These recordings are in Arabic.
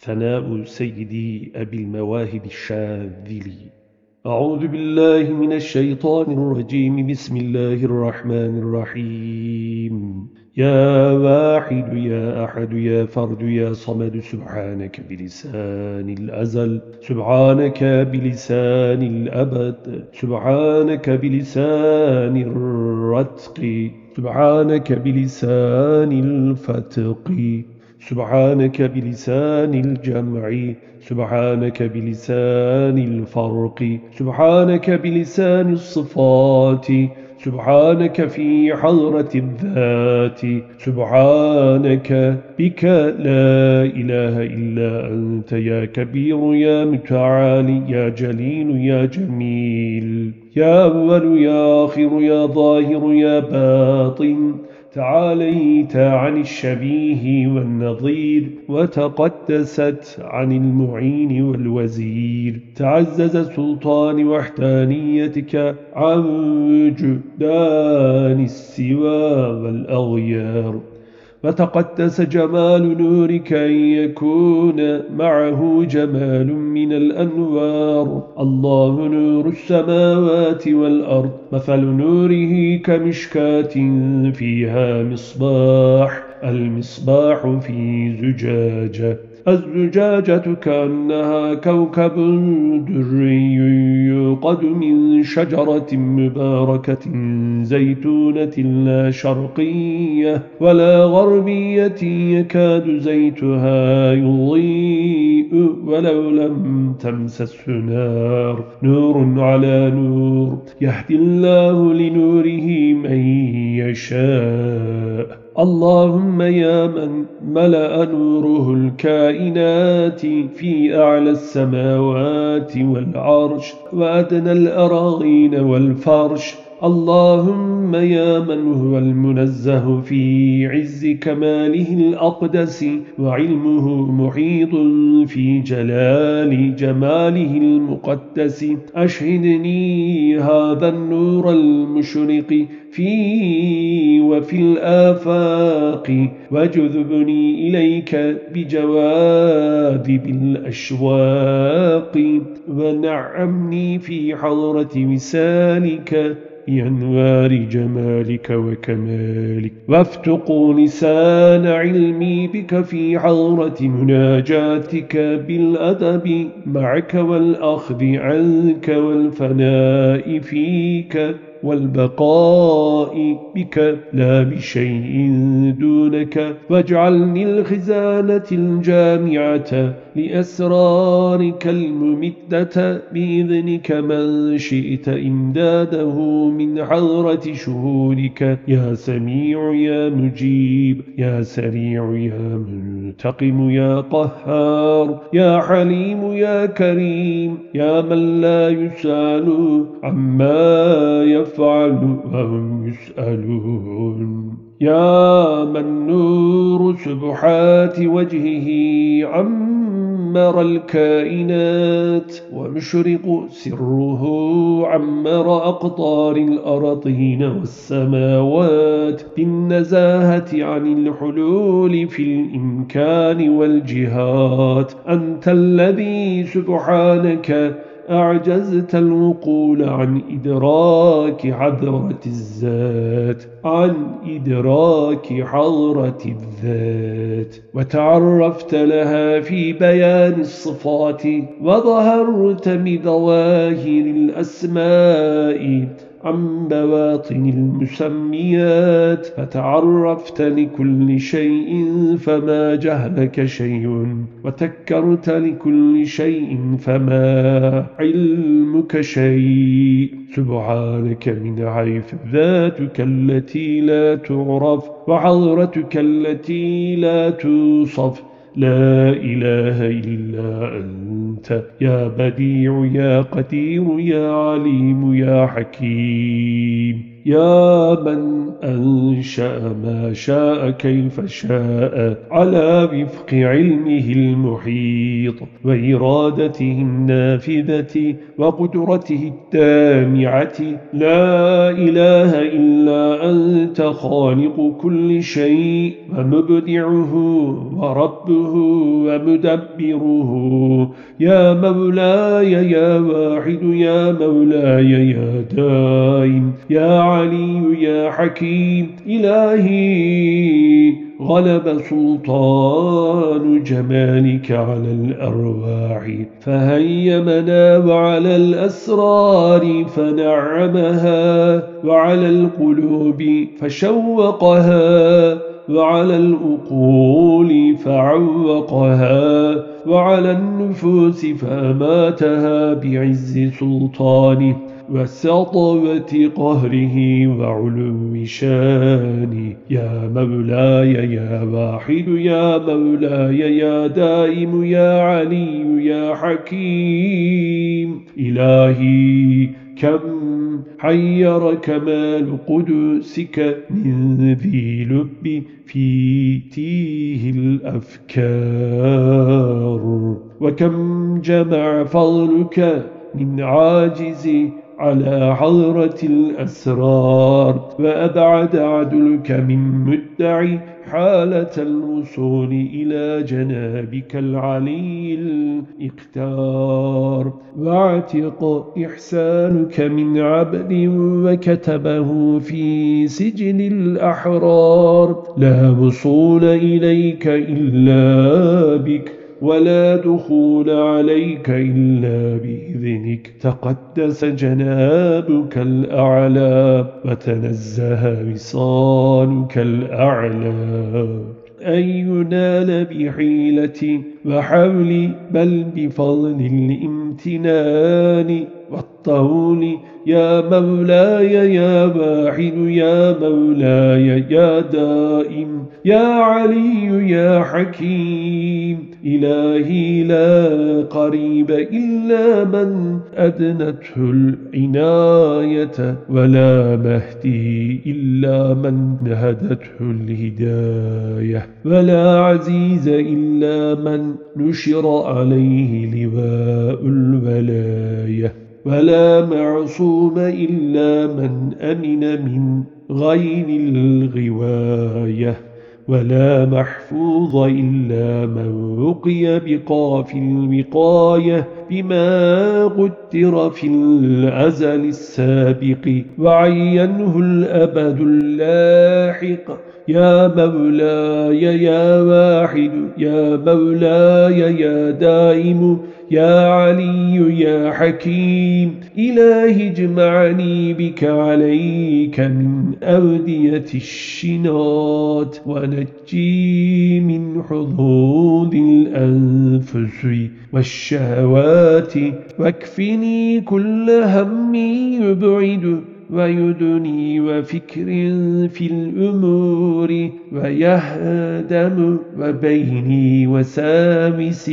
ثناء سيدي أبي المواهب الشاذلي. أعوذ بالله من الشيطان الرجيم. بسم الله الرحمن الرحيم. يا واحد يا أحد يا فرد يا صمد سبحانك بلسان الأزل سبحانك بلسان الأبد سبحانك بلسان الرتق سبحانك بلسان الفتق. سبحانك بلسان الجمع سبحانك بلسان الفرق سبحانك بلسان الصفات سبحانك في حضرة الذات سبحانك بك لا إله إلا أنت يا كبير يا متعالي يا جليل يا جميل يا أول يا آخر يا ظاهر يا باطن. تعاليت عن الشبيه والنظير وتقدست عن المعين والوزير. تعزز سلطان وحدانيتك عن جدان السوى والأغيار. وتقدس جمال نورك أن يكون معه جمال من الأنوار. الله نور السماوات والأرض مثل نوره كمشكاة فيها مصباح المصباح في زجاجة. الزجاجة كأنها كوكب دري يوقد من شجرة مباركة زيتونة لا شرقية ولا غربية يكاد زيتها يضيء ولو لم تمسسه نار. نور على نور يهدي الله لنوره من يشاء. اللهم يا من ملأ نوره الكائنات في أعلى السماوات والعرش وأدنى الأراغين والفرش اللهم يا من هو المنزه في عز كماله الأقدس وعلمه محيط في جلال جماله المقدس. أشهدني هذا النور المشرق في وفي الآفاق وجذبني إليك بجواذب الأشواق ونعمني في حضرة وسالك بأنوار جمالك وكمالك. وافتقوا لسان علمي بك في حضرة مناجاتك بالأدب معك والأخذ عنك والفناء فيك والبقاء بك. لا بشيء دونك. واجعلني الخزانة الجامعة لأسرارك الممدة بإذنك من شئت إمداده من حضرة شهودك. يا سميع يا مجيب يا سريع يا منتقم يا قهار يا حليم يا كريم يا من لا يسأل عما يفعل وهم يسألون يا من نور سبحات وجهه عمر الكائنات ومشرق سره عمر أقطار الأرضين والسماوات بالنزاهة عن الحلول في الإمكان والجهات أنت الذي سبحانك أعجزت الوقول عن إدراك حضرة الذات عن إدراك حضرة الذات. وتعرفت لها في بيان الصفات وظهرت بظواهر الأسماء. عن بواطن المسميات فتعرفت لكل شيء فما جهلك شيء وتكرت لكل شيء فما علمك شيء. سبحانك من حيث ذاتك التي لا تعرف وحضرتك التي لا توصف. لا إله إلا أنت. يا بديع يا قدير يا عليم يا حكيم. يا من أنشأ ما شاء كيف شاء على وفق علمه المحيط وإرادته النافذة وقدرته التامعة لا إله إلا أنت خالق كل شيء ومبدعه وربه ومدبره. يا مولاي يا واحد يا مولاي يا دائم يا علي يا حكيم. إلهي غلب سلطان جمالك على الأرواح. فهيمنا وعلى الأسرار فنعمها وعلى القلوب فشوقها وعلى الأقول فعوقها وعلى النفوس فأماتها بعز سلطانه. وسطوة قهره وعلو شانه يا مولاي يا واحد يا مولاي يا دائم يا علي يا حكيم. إلهي كم حير كمال قدسك من ذي لب في تيه الأفكار. وكم جمع فضلك من عاجز على حضرة الأسرار وأبعد عدلك من مدعي حالة الوصول إلى جنابك العلي الإقتار. واعتق إحسانك من عبد وكتبه في سجن الأحرار. لا وصول إليك إلا بك. ولا دخول عليك إلا بإذنك تقدس جنابك الأعلى وتنزه وصالك الأعلى أن ينال بحيلة وحول بل بفضل الامتنان والطول يا مولاي يا واحد يا مولاي يا دائم يا علي يا حكيم. إلهي لا قريب إلا من أدنته العناية ولا مهدي إلا من نهدته الهداية. ولا عزيز إلا من نشر عليه لواء الولاية. ولا معصوم إلا من أمن من غير الغواية ولا محفوظ إلا من وقي بقاف الوقاية بما قدر في الأزل السابق. وعينه الأبد اللاحق. يا مولاي يا واحد يا مولاي يا دائم. يا علي يا حكيم إلهي اجمعني بك عليك من أودية الشنات ونجي من حظوظ الأنفس والشهوات واكفني كل هم يبعد ويدني وفكر في الأمور ويهدم وبيني وسامس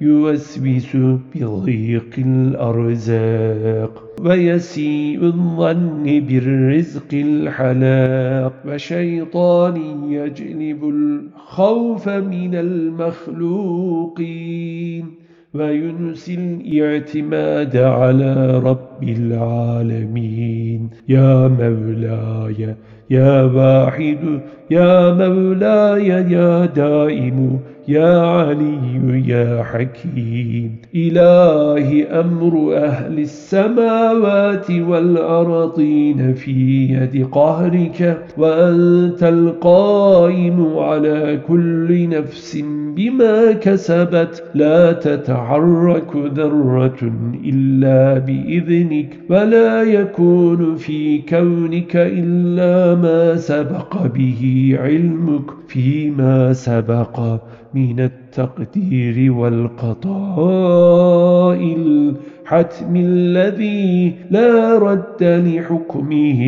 يوسوس بضيق الأرزاق ويسيء الظن بالرزق الحلاق وشيطان يجلب الخوف من المخلوقين وينسي الاعتماد على رب العالمين. يا مولاي يا واحد يا مولاي يا دائم يا علي يا حكيم. إلهي أمر أهل السماوات والأرضين في يد قهرك وأنت القائم على كل نفس بما كسبت. لا تتحرك ذرة إلا بإذنك ولا يكون في كونك إلا ما سبق به. علمك فيما سبق من التقدير والقضاء الحتم الذي لا رد لحكمه.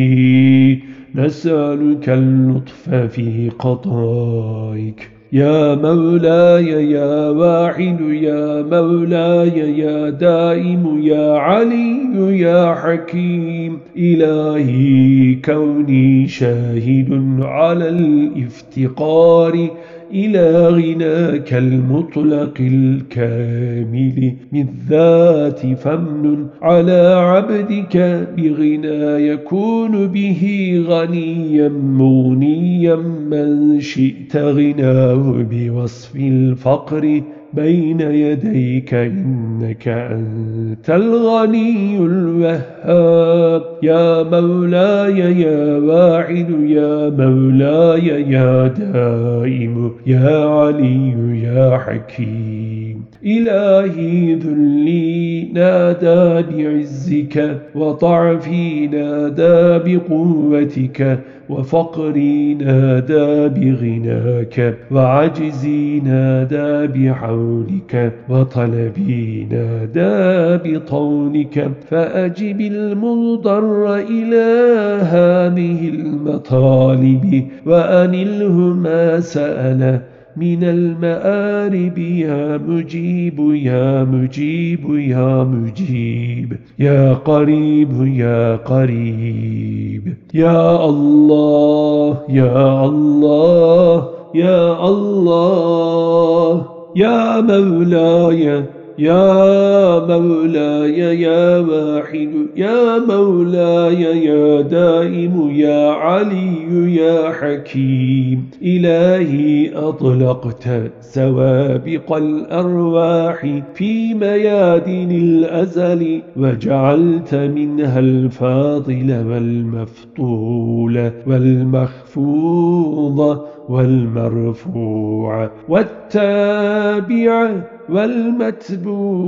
نسألك اللطف في قضائك. يا مولاي يا واحد يا مولاي يا دائم يا علي يا حكيم. إلهي كوني شاهد على الافتقار. إلى غناك المطلق الكامل من ذات فمن على عبدك بغنى يكون به غنيا مغنيا من شئت غناه بوصف الفقر بين يديك إنك أنت الغني الوهاب. يا مولاي يا واعد يا مولاي يا دائم يا علي يا حكيم. إلهي ذلي نادى بعزك وضعفي نادى بقوتك وفقري نادى بغناك وعجزي نادى بحولك وطلبي نادى بطونك فأجب المضطر إلى هذه المطالب وأنله ما سأل من المآرب يا مجيب يا مجيب يا مجيب. يا قريب يا قريب. يا الله يا الله يا الله. يا مولاي يا مولاي يا واحد يا مولاي يا دائم يا علي يا حكيم. إلهي أطلقت سوابق الأرواح في ميادين الأزل وجعلت منها الفاضل والمفطول والمخفوض والمرفوع. والتابع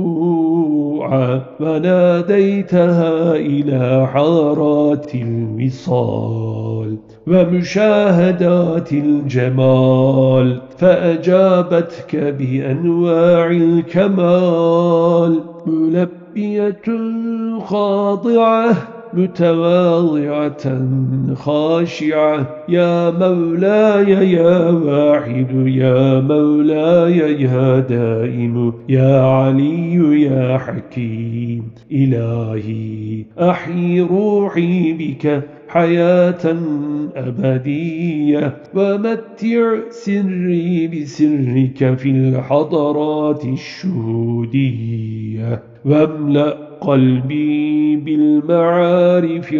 والمتبوع وناديتها إلى حارات الوصال ومشاهدات الجمال فأجابتك بأنواع الكمال ملبية خاضعة متواضعة خاشعة. يا مولاي يا واحد يا مولاي يا دائم يا علي يا حكيم. إلهي أحيي روحي بك حياة أبدية. ومتع سري بسرك في الحضرات الشهودية. واملأ قلبي بالمعارف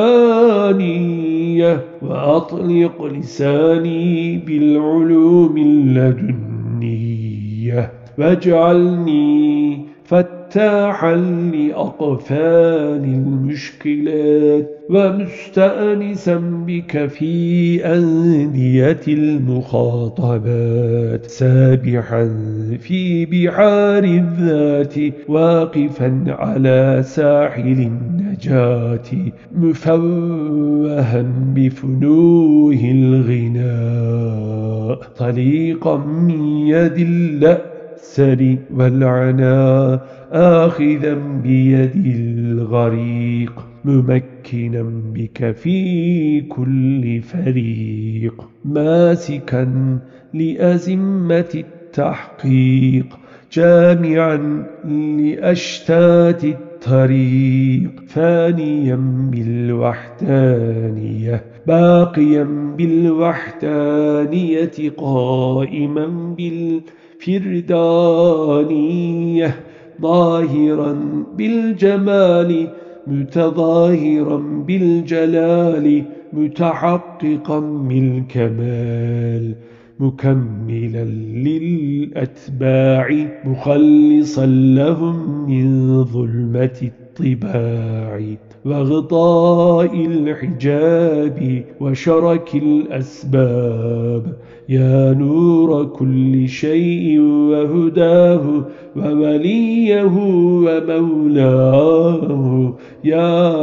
الربانية وأطلق لساني بالعلوم اللدنية واجعلني فتاحا لأقفال المشكلات ومستأنسا بك في أندية المخاطبات سابحا في بحار الذات واقفا على ساحل النجاة مفوها بفنوه الغناء. طليقا من يد الله السر والعناء آخذا بيد الغريق ممكنا بك في كل فريق. ماسكا لأزمة التحقيق جامعا لأشتات الطريق. فانيا بالوحدانية باقيا بالوحدانية قائما بالفردانية ظاهرا بالجمال متظاهرا بالجلال متحققا بالكمال مكملا للأتباع مخلصا لهم من ظلمة الطباع وغطاء الحجاب وشرك الأسباب يا نور كل شيء وهداه ووليه ومولاه يا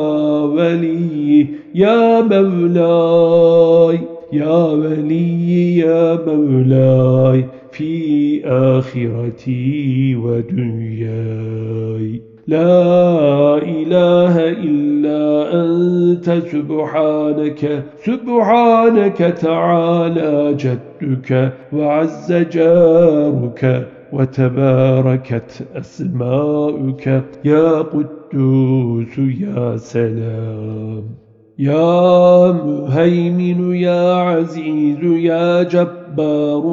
ولي يا مولاي يا ولي يا مولاي في آخرتي ودنياي لا إله إلا أنت سبحانك سبحانك تعالى جدك وعز جارك وتباركت أسماؤك. يا قدوس يا سلام. يا مهيمن يا عزيز يا جبار.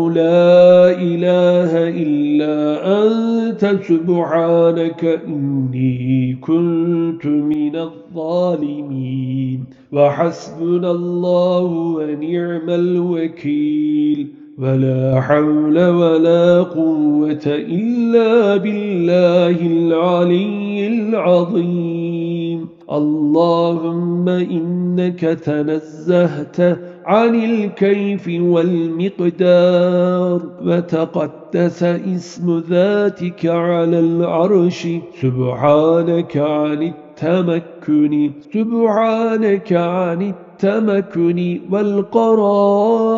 لا إله إلا أنت سبحانك إني كنت من الظالمين. وحسبنا الله ونعم الوكيل. ولا حول ولا قوة إلا بالله العلي العظيم. اللهم إنك تنزهت عن الكيف والمقدار وتقدس اسم ذاتك على العرش. سبحانك عن التمكن سبحانك عن التمكن والقرار.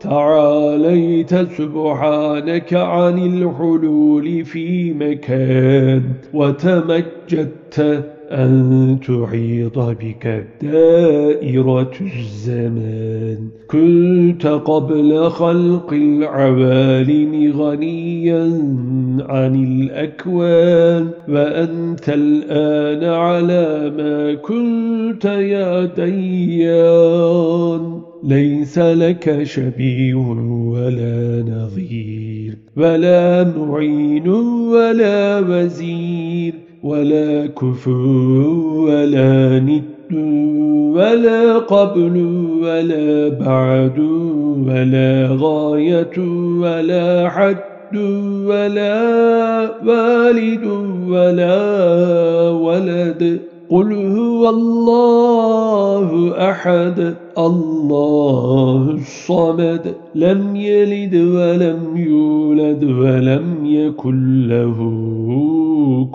تعاليت سبحانك عن الحلول في مكان وتمجدت أن تحيط بك دائرة الزمان كنت قبل خلق العوالم غنيا عن الأكوان وأنت الآن على ما كنت يا ديان. ليس لك شبيه ولا نظير ولا معين ولا وزير. ولا كفو ولا ند ولا قبل ولا بعد ولا غاية ولا حد ولا والد ولا ولد قل هو الله أحد الله الصمد لم يلد ولم يولد ولم يكن له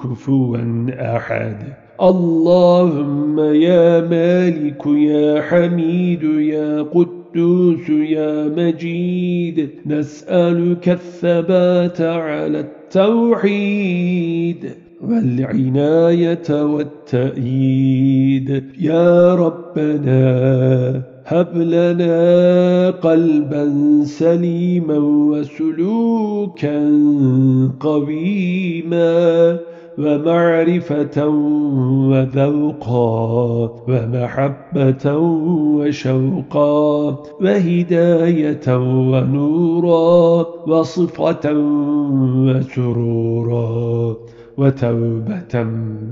كفوا أحد. اللهم يا مالك يا حميد يا قدوس يا مجيد نسألك الثبات على التوحيد. والعناية والتأييد. يا ربنا هب لنا قلبا سليما وسلوكا قويما ومعرفة وذوقا ومحبة وشوقا وهداية ونورا وصفة وسرورا. وتوبة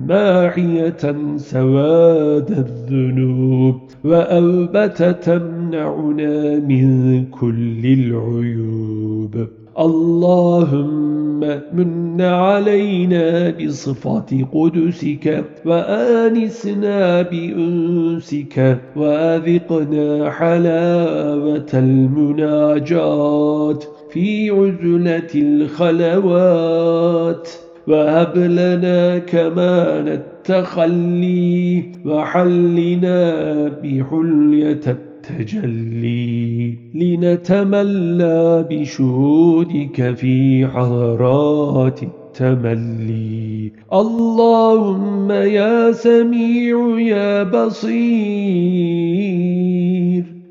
ماحية سواد الذنوب وأوبة تمنعنا من كل العيوب. اللهم من علينا بصفة قدسك وآنسنا بأنسك وأذقنا حلاوة المناجات في عزلة الخلوات. وهب لنا كمان التخلي وحلنا بحلية التجلي لنتملى بشهودك في حضرات التملي. اللهم يا سميع يا بصير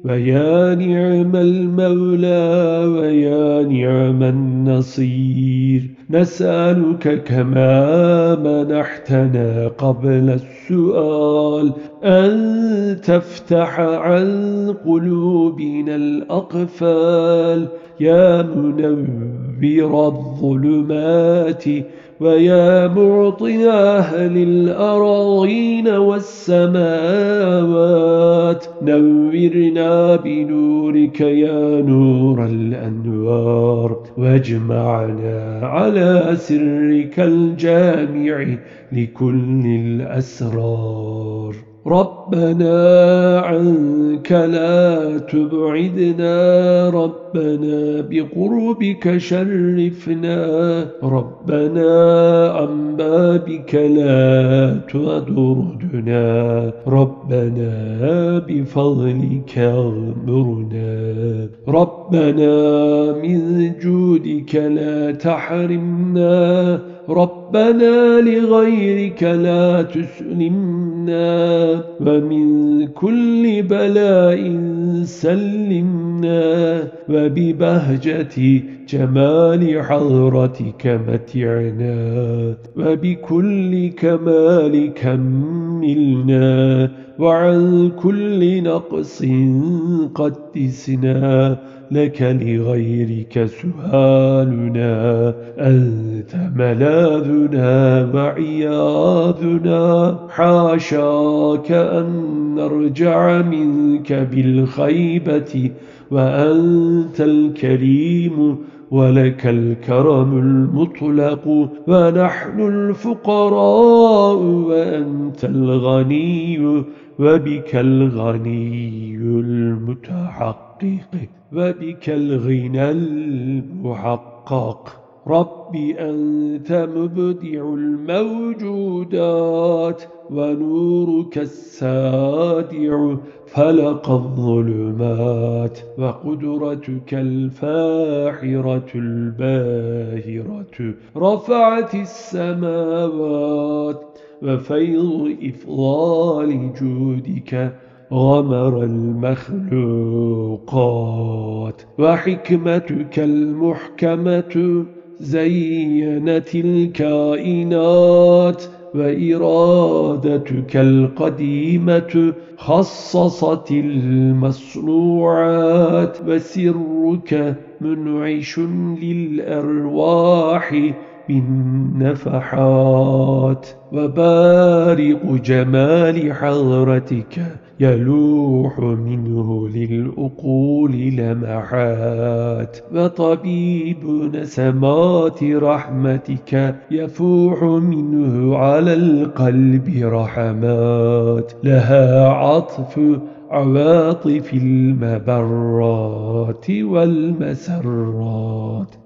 ويا نعم المولى ويا نعم النصير. نسألك كما منحتنا قبل السؤال أن تفتح عن قلوبنا الأقفال يا منور الظلمات ويا معطي أهل الأراضين والسماوات نورنا بنورك يا نور الأنوار واجمعنا على سرك الجامع لكل الأسرار ربنا عنك لا تبعدنا ربنا بقربك شرفنا. ربنا عن بابك لا تدردنا ربنا بفضلك أغمرنا. ربنا من جودك لا تحرمنا. ربنا لغيرك لا تسلمنا. ومن كل بلاء سلمنا. وببهجة جمال حضرتك متعنا وبكل كمال كملنا وعن كل نقص قدسنا لك لغيرك سهالنا أنت ملاذنا وعياذنا حاشاك أن نرجع منك بالخيبة وأنت الكريم ولك الكرم المطلق. ونحن الفقراء وأنت الغني وبك الغني المتحقق وبك الغنى المحقق. رب أنت مبدع الموجودات ونورك السادع فلق الظلمات. وقدرتك الفاحرة الباهرة رفعت السماوات وفيض إفضال جودك. غمر المخلوقات وحكمتك المحكمة زينت الكائنات وإرادتك القديمة خصصت المصنوعات وسرك منعش للأرواح بالنفحات وبارق جمال حضرتك يلوح منه للأقول لمحات وطبيب نسمات رحمتك يفوح منه على القلب رحمات لها عطف عواطف المبرات والمسرات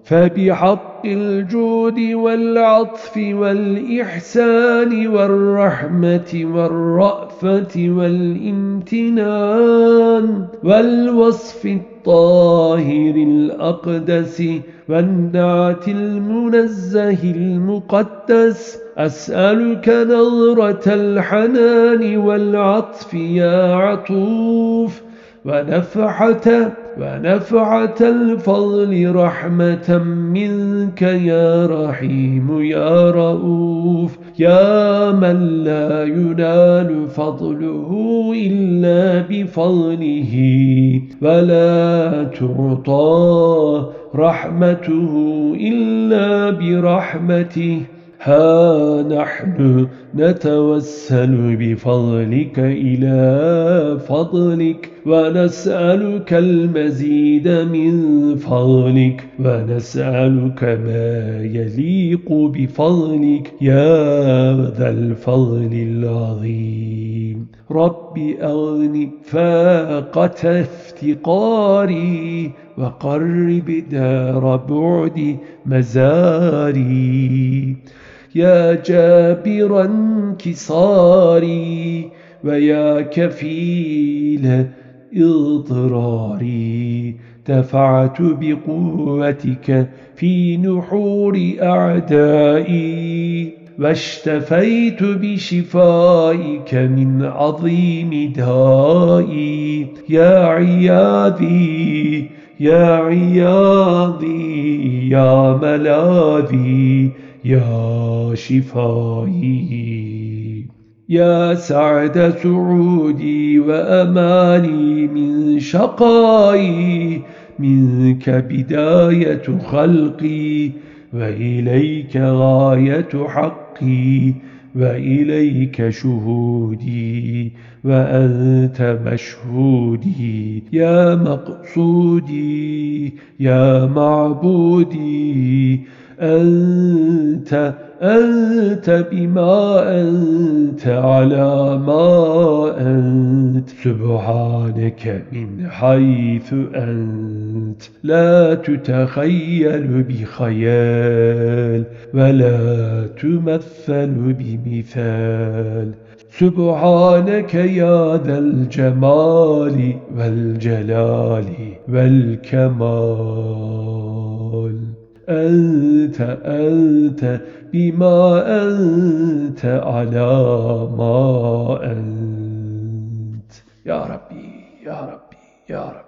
فبحق الجود والعطف والإحسان والرحمة والرأفة والامتنان والوصف الطاهر الأقدس والنعت المنزه المقدس أسألك نظرة الحنان والعطف يا عطوف ونفحة ونفعة الفضل رحمة منك يا رحيم يا رؤوف. يا من لا ينال فضله إلا بفضله ولا تعطى رحمته إلا برحمته. ها نحن نتوسل بفضلك إلى فضلك ونسألك المزيد من فضلك ونسألك ما يليق بفضلك. يا ذا الفضل العظيم. رب أغني فاقة افتقاري. وقرب دار بعد مزاري. يا جابر انكساري ويا كفيل اضطراري دفعت بقوتك في نحور أعدائي واشتفيت بشفائك من عظيم دائي. يا عياذي يا عياضي يا ملاذي يا شفائي يا سعد سعودي وأماني من شقائي منك بداية خلقي وإليك غاية حقي. وإليك شهودي وأنت مشهودي يا مقصودي يا معبودي أنت أنت بما أنت على ما أنت. سبحانك من حيث أنت. لا تتخيل بخيال ولا تمثل بمثال. سبحانك يا ذا الجمال والجلال والكمال. أنت أنت بما أنت على ما أنت. يا ربي يا ربي يا ربي.